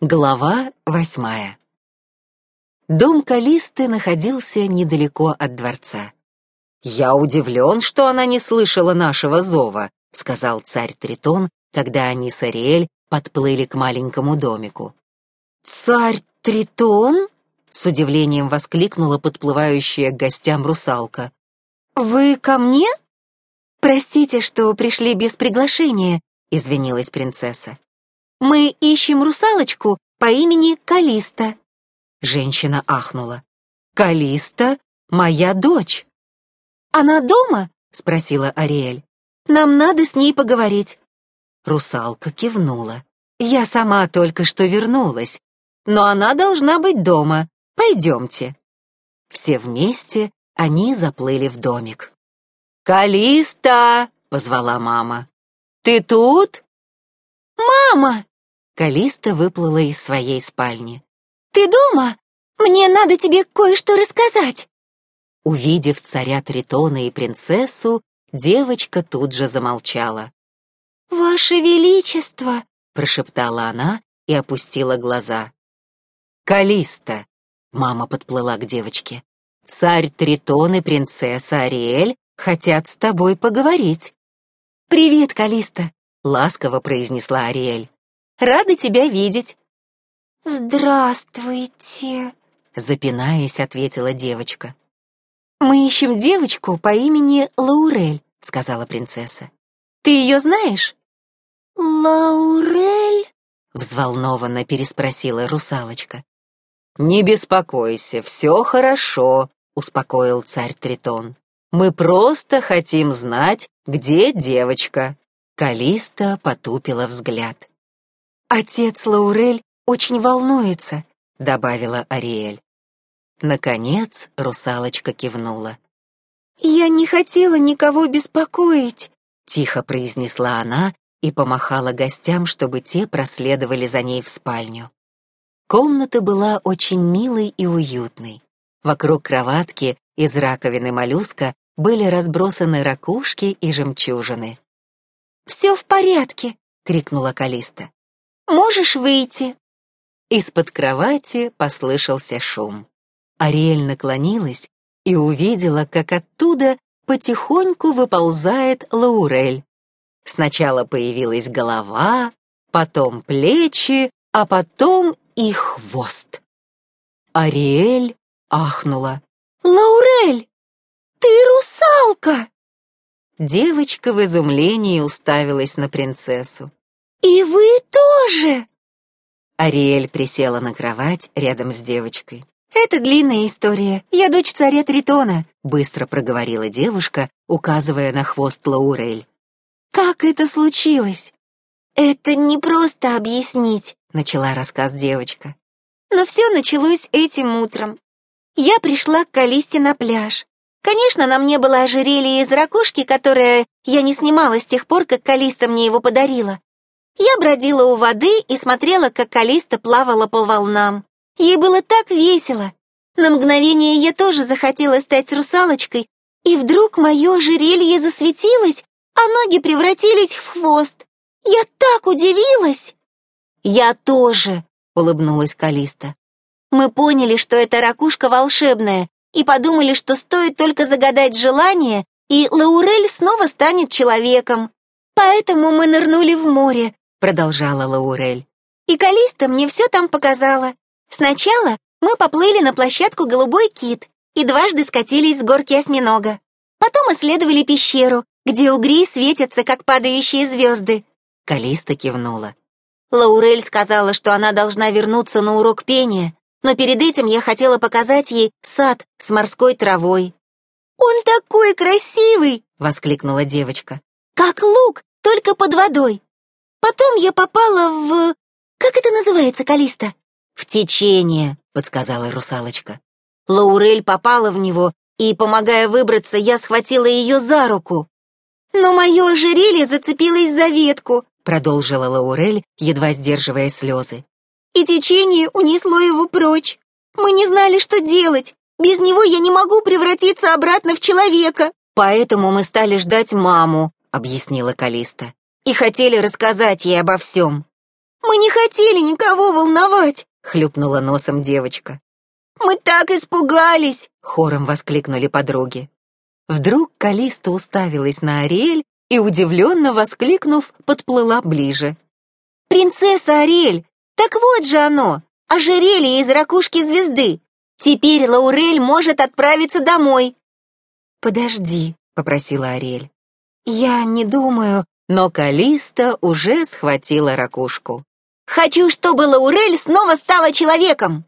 Глава восьмая Дом Калисты находился недалеко от дворца. «Я удивлен, что она не слышала нашего зова», — сказал царь Тритон, когда они с Ариэль подплыли к маленькому домику. «Царь Тритон?» — с удивлением воскликнула подплывающая к гостям русалка. «Вы ко мне?» «Простите, что пришли без приглашения», — извинилась принцесса. Мы ищем русалочку по имени Калиста. Женщина ахнула. Калиста — моя дочь. Она дома? спросила Ариэль. Нам надо с ней поговорить. Русалка кивнула. Я сама только что вернулась, но она должна быть дома. Пойдемте. Все вместе они заплыли в домик. «Калиста!» — позвала мама. «Ты тут?» «Мама!» Калиста выплыла из своей спальни. «Ты дома? Мне надо тебе кое-что рассказать!» Увидев царя Тритона и принцессу, девочка тут же замолчала. «Ваше Величество!» — прошептала она и опустила глаза. «Калиста!» — мама подплыла к девочке. «Царь Тритон и принцесса Ариэль хотят с тобой поговорить». «Привет, Калиста!» — ласково произнесла Ариэль. Рада тебя видеть». «Здравствуйте», — запинаясь, ответила девочка. «Мы ищем девочку по имени Лаурель», — сказала принцесса. «Ты ее знаешь?» «Лаурель?» — взволнованно переспросила русалочка. «Не беспокойся, все хорошо», — успокоил царь Тритон. «Мы просто хотим знать, где девочка». Калиста потупила взгляд. «Отец Лаурель очень волнуется», — добавила Ариэль. Наконец русалочка кивнула. «Я не хотела никого беспокоить», — тихо произнесла она и помахала гостям, чтобы те проследовали за ней в спальню. Комната была очень милой и уютной. Вокруг кроватки из раковины моллюска были разбросаны ракушки и жемчужины. «Все в порядке!» — крикнула Калиста. Можешь выйти?» Из-под кровати послышался шум. Ариэль наклонилась и увидела, как оттуда потихоньку выползает Лаурель. Сначала появилась голова, потом плечи, а потом и хвост. Ариэль ахнула. «Лаурель, ты русалка!» Девочка в изумлении уставилась на принцессу. «И вы тоже?» Ариэль присела на кровать рядом с девочкой. «Это длинная история. Я дочь царя Тритона», — быстро проговорила девушка, указывая на хвост Лаурель. «Как это случилось?» «Это не просто объяснить», — начала рассказ девочка. «Но все началось этим утром. Я пришла к Калисте на пляж. Конечно, на мне было ожерелье из ракушки, которое я не снимала с тех пор, как Калиста мне его подарила. Я бродила у воды и смотрела, как Калиста плавала по волнам. Ей было так весело. На мгновение я тоже захотела стать русалочкой, и вдруг мое ожерелье засветилось, а ноги превратились в хвост. Я так удивилась! Я тоже, улыбнулась Калиста. Мы поняли, что эта ракушка волшебная, и подумали, что стоит только загадать желание, и Лаурель снова станет человеком. Поэтому мы нырнули в море, продолжала Лаурель. И Калиста мне все там показала. Сначала мы поплыли на площадку «Голубой кит» и дважды скатились с горки осьминога. Потом исследовали пещеру, где угри светятся, как падающие звезды. Калиста кивнула. Лаурель сказала, что она должна вернуться на урок пения, но перед этим я хотела показать ей сад с морской травой. «Он такой красивый!» — воскликнула девочка. «Как лук, только под водой. Потом я попала в... Как это называется, Калиста? В течение, подсказала русалочка. Лаурель попала в него, и, помогая выбраться, я схватила ее за руку. Но мое ожерелье зацепилось за ветку, продолжила Лаурель, едва сдерживая слезы. И течение унесло его прочь. Мы не знали, что делать. Без него я не могу превратиться обратно в человека. Поэтому мы стали ждать маму, объяснила Калиста и хотели рассказать ей обо всем. Мы не хотели никого волновать!» — хлюпнула носом девочка. «Мы так испугались!» — хором воскликнули подруги. Вдруг Калиста уставилась на Ариэль и, удивленно воскликнув, подплыла ближе. «Принцесса Ариэль! Так вот же оно! Ожерелье из ракушки звезды! Теперь Лаурель может отправиться домой!» «Подожди», — попросила Ариэль. «Я не думаю...» Но Калиста уже схватила ракушку. «Хочу, чтобы Лаурель снова стала человеком!»